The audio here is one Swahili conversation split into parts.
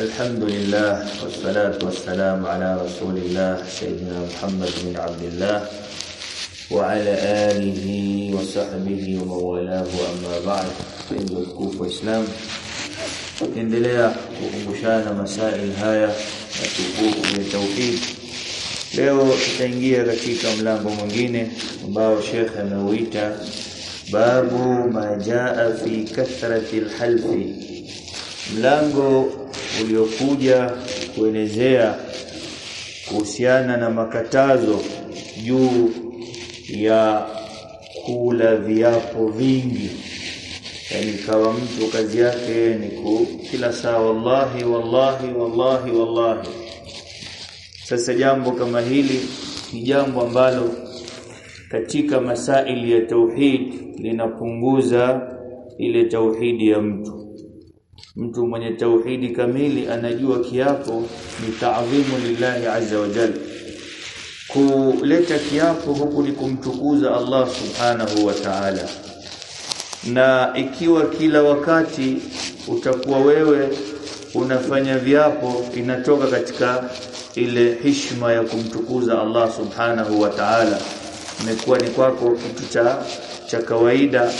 الحمد لله والصلاة والسلام على رسول الله سيدنا محمد بن عبد الله وعلى آله وصحبه ومولاه. أما بعد فإن الكوف وإسلام إن دليا ومشان مسائل هاي أتوقوك بالتوفيق Leo tutaingia katika mlango mwingine ambao Sheikh ameuita babu majaa fi kathratil halfi mlango uliokuja kuelezea kuhusiana na makatazo juu ya kula viapo vingi. Yani kawa mtu kazi yake ni ku kila saa wallahi wallahi wallahi wallahi. Sasa jambo kama hili ni jambo ambalo katika masaili ya tauhid linapunguza ile tauhidi ya mtu mtu mwenye tauhidi kamili anajua kiapo ni taadhimu lillahi azza wa jalla. Kuleta kiapo huku ni kumtukuza Allah subhanahu wa ta'ala. Na ikiwa kila wakati utakuwa wewe unafanya viapo inatoka katika ile hishma ya kumtukuza Allah subhanahu wa ta'ala. Imekuwa ni kwako kitu cha cha kawaida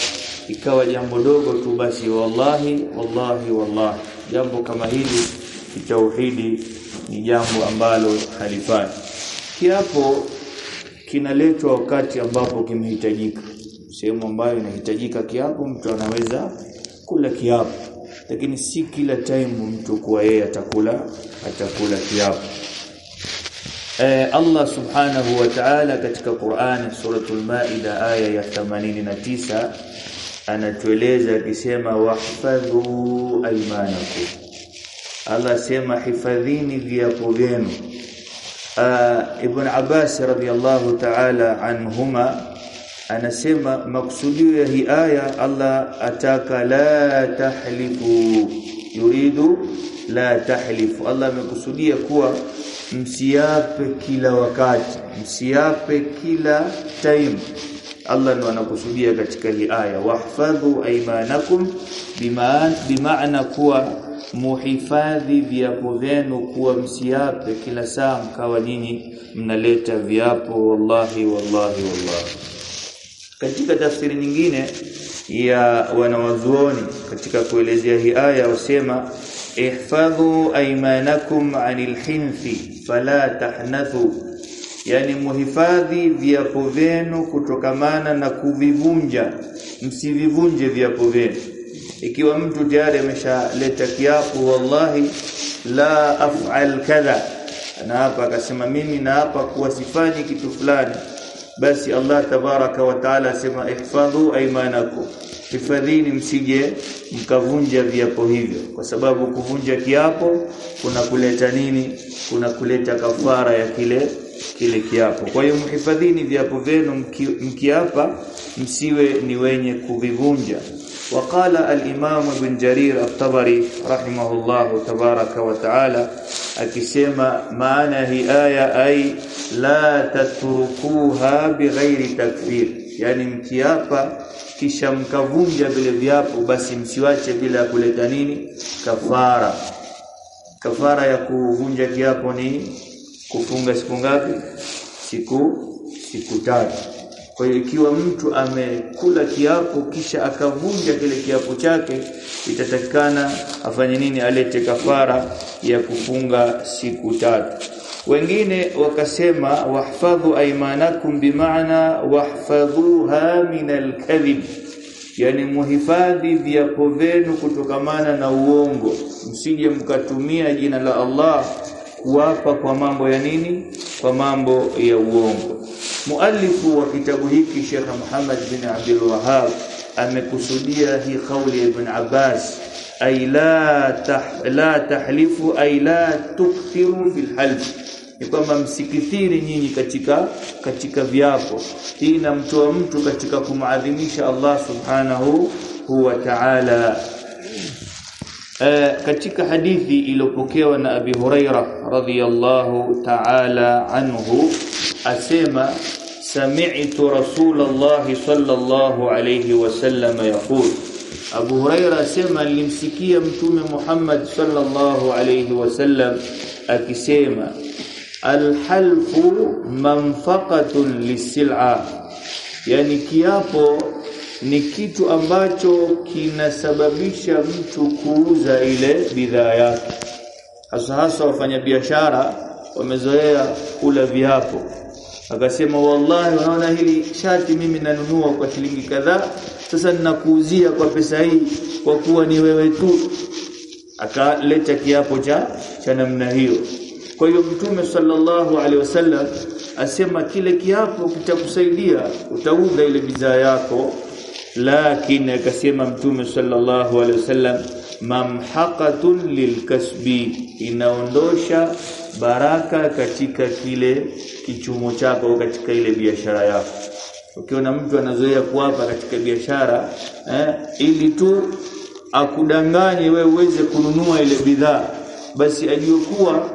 ikawa jambo dogo tu basi wallahi wallahi wallahi. Jambo kama hili kitauhidi ni jambo ambalo halifai. Kiapo kinaletwa wakati ambapo kimehitajika. Sehemu ambayo inahitajika kiapo mtu anaweza kula kiapo. Lakini si kila time mtu kuwa yeye atakula atakula kiapo. Eh, Allah subhanahu wa ta'ala katika Qur'an suratul Maida aya ya 89 anatueleza akisema wahfadhu aymanakum. Allah sema hifadhini viapo vyenu. Ibn Abbas radiyallahu ta'ala anhuma anasema maksudio ya hii aya Allah ataka la tahlifu. Yuridu la tahlifu. Allah amekusudia kuwa msiape kila wakati msiape kila time Allah ndo anakusudia katika hii aya. Wahfadhu aymanakum bimaana kuwa muhifadhi viapo vyenu kuwa msiape kila saa mkawa nyinyi mnaleta viapo. Wallahi wallahi wallahi. Katika tafsiri nyingine ya wanawazuoni katika kuelezea hii aya wasema ihfadhu aymanakum anil hinfi fala tahnathu yani muhifadhi viapo vyenu kutokamana na kuvivunja. Msivivunje viapo vyenu. Ikiwa mtu tayari ameshaleta kiapo wallahi la af'al kadha. Na hapa akasema mimi na hapa kuwa sifanyi kitu fulani. Basi Allah tabaraka wa taala asema ihfadhu aymanakum. Hifadhini msije mkavunja viapo hivyo. Kwa sababu kuvunja kiapo kuna kuleta nini? Kuna kuleta kafara ya kile kile kiapo kwa hiyo mhifadhini viapo vyenu mki, mkiapa msiwe ni wenye kuvivunja وقال الإمام ابن جرير الطبري رحمه الله تبارك وتعالى akisema maana hii aya ai la tatrukuha bighairi takfir yani mkiapa kisha mkavunja vile viapo basi msiwache bila kuleta nini kafara kafara ya kuvunja kiapo ni kufunga siku ngapi? Siku siku tatu. Kwa hiyo ikiwa mtu amekula kiapo kisha akavunja kile kiapo chake itatakikana afanye nini? Alete kafara ya kufunga siku tatu. Wengine wakasema wahfadhu aymanakum bimaana wahfadhuha min alkadhib yani muhifadhi viapo vyenu kutokamana na uongo. Msije mkatumia jina la Allah kuwapa kwa mambo ya nini? Kwa mambo ya uongo. Muallifu wa kitabu hiki Sheikh Muhammad bin Abdul Wahhab amekusudia hii kauli ya Ibn Abbas ay la tah, la tahlifu ay la tukthiru fil half ni kwamba msikithiri nyinyi katika katika viapo. Hii inamtoa mtu katika kumadhimisha Allah subhanahu wa ta'ala e, katika hadithi iliyopokewa na Abi Huraira radhiyallahu ta'ala anhu asema sami'tu Rasulullah sallallahu alayhi wasallam yaqul. Abu Huraira asema nilimsikia mtume Muhammad sallallahu alayhi wasallam akisema alhalfu manfaqatun lisil'a yani kiapo ni kitu ambacho kinasababisha mtu kuuza ile bidhaa yake. Hasa hasa wafanyabiashara wamezoea kula viapo. Akasema wallahi unaona hili shati mimi nanunua kwa shilingi kadhaa sasa ninakuuzia kwa pesa hii kwa kuwa ni wewe tu. Akaleta kiapo cha cha namna hiyo. Kwa hiyo mtume sallallahu alaihi wasallam asema kile kiapo kitakusaidia utauza ile bidhaa yako lakini akasema mtume sallallahu alaihi wasallam mamhaqatun lilkasbi inaondosha baraka katika kile kichumo chako katika ile biashara yako. Ukiona mtu anazoea kuapa katika biashara eh, ili tu akudanganye we uweze kununua ile bidhaa basi ajue kuwa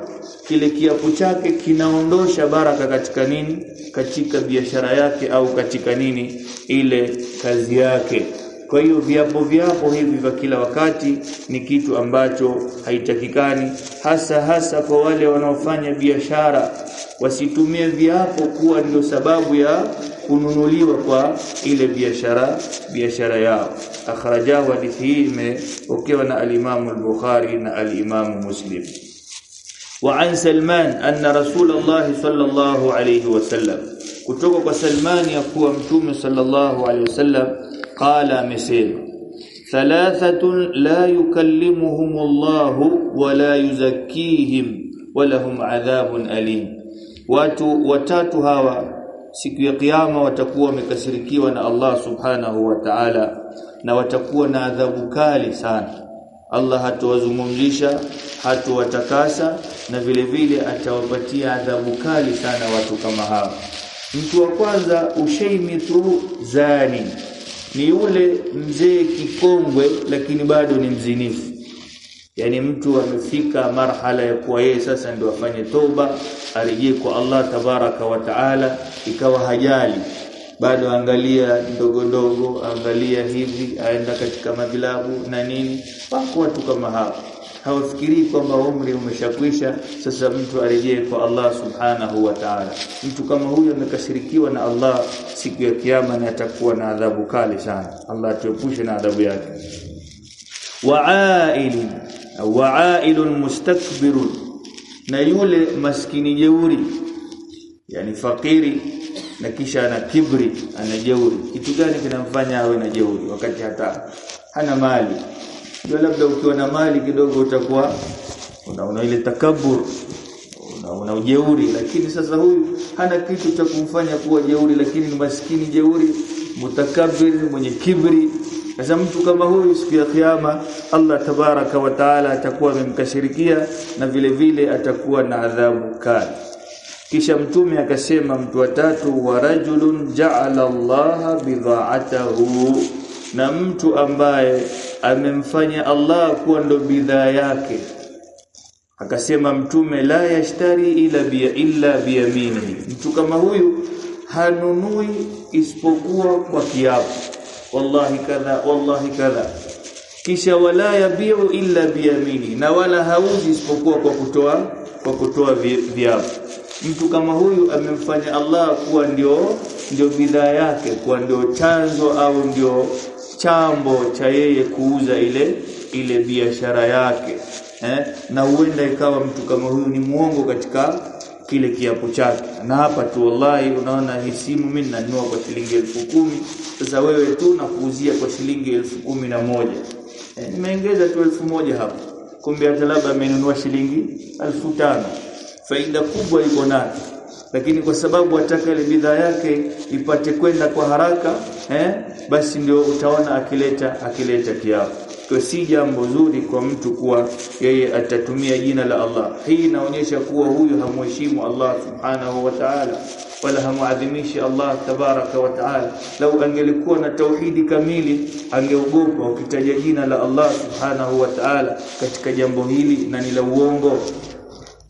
kile kiapo chake kinaondosha baraka katika nini? Katika biashara yake au katika nini? Ile kazi yake. Kwa hiyo viapo viapo hivi vya kila wakati ni kitu ambacho haitakikani hasa hasa kwa wale wanaofanya biashara. Wasitumie viapo kuwa ndio sababu ya kununuliwa kwa ile biashara biashara yao. Akhrajahu hadithi hii imepokewa na alimamu al-Bukhari na alimamu Muslim وعن سلمان أن رسول الله صلى الله عليه وسلم كتبه سلمان يقول امتوم صلى الله عليه وسلم قال مسيل ثلاثة لا يكلمهم الله ولا يزكيهم ولهم عذاب أليم. واتو وتاتها siku ya kiyama watakuwa wamekasirikiwa na Allah Subhanahu wa Ta'ala na watakuwa na adhabu kali sana Allah hatuwazungumzisha hatuwatakasa na vile vile atawapatia adhabu kali sana watu kama hawa. Mtu wa kwanza ushaimitu zani. Ni yule mzee kikongwe lakini bado ni mzinifu. Yani mtu amefika marhala ya kuwa yeye sasa ndio afanye toba arejee kwa Allah tabaraka wa taala ikawa hajali bado angalia ndogo ndogo angalia hivi aenda katika madhilabu na nini. Wako watu kama hao. Hawafikirii kwamba umri umeshakwisha sasa mtu arejee kwa Allah subhanahu wa ta'ala. Mtu kama huyo amekashirikiwa na Allah siku ya kiyama na atakuwa na adhabu kali sana. Allah atuepushe na adhabu yake. Wa'ailin wa'ailun mustakbirun. Na yule maskini jeuri yani fakiri na kisha ana kibri ana jeuri. Kitu gani kinamfanya awe na jeuri wakati hata hana mali? Ndio labda ukiwa na mali kidogo utakuwa una, una ile takabur una, una ujeuri. Lakini sasa huyu hana kitu cha kumfanya kuwa jeuri lakini ni maskini jeuri mutakabir mwenye kibri. Sasa mtu kama huyu siku ya kiyama Allah tabaraka wa taala atakuwa amemkashirikia na vile vile atakuwa na adhabu kali kisha mtume akasema mtu watatu wa rajulun ja'ala Allah bidha'atahu. Na mtu ambaye amemfanya Allah kuwa ndo bidhaa yake. Akasema mtume la yashtari ila bi illa biyaminihi mtu kama huyu hanunui isipokuwa kwa kiapo. Wallahi kadha wallahi kadha. Kisha wala yabiu illa biyamini na wala hauzi isipokuwa kwa kutoa kwa kutoa viapo mtu kama huyu amemfanya Allah kuwa ndio ndio bidhaa yake kuwa ndio chanzo au ndio chambo cha yeye kuuza ile ile biashara yake eh? na huenda ikawa mtu kama huyu ni muongo katika kile kiapo chake. Na hapa tu wallahi unaona hii simu mimi nanunua kwa shilingi elfu kumi. Sasa wewe tu nakuuzia kwa shilingi elfu kumi na moja. Eh, nimeongeza tu elfu moja hapo kumbe hata labda amenunua shilingi elfu tano faida kubwa iko nayo lakini kwa sababu ataka ile bidhaa yake ipate kwenda kwa haraka eh, basi ndio utaona akileta akileta kiapo. Kwa si jambo zuri kwa mtu kuwa yeye atatumia jina la Allah. Hii inaonyesha kuwa huyu hamheshimu Allah subhanahu wa ta'ala wala hamuadhimishi Allah tabaraka wa ta'ala. Lau angelikuwa na tauhidi kamili angeogopa ukitaja jina la Allah subhanahu wa ta'ala katika jambo hili na ni la uongo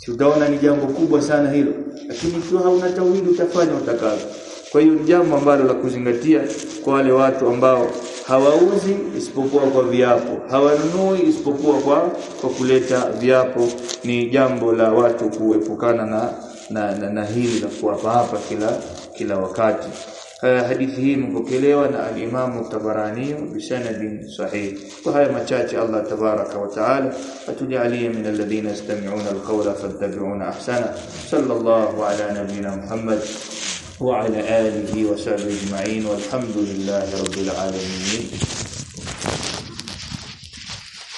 si utaona ni jambo kubwa sana hilo. Lakini ikiwa hauna tauhidi utafanya utakazo kwa hiyo ni jambo ambalo la kuzingatia kwa wale watu ambao hawauzi isipokuwa kwa viapo. Hawanunui isipokuwa kwa kwa kuleta viapo. Ni jambo la watu kuepukana na na, na, na hili la kuwapa hapa kila kila wakati hadithi hii imepokelewa na al-Imam Tabarani bisanadin sahih haya machache Allah tabaraka wa taala atujalie min alladhina yastami'una al-qawla fattabi'una ahsana sallallahu ala nabiyyina Muhammad وعلى آله وصحبه أجمعين والحمد لله رب العالمين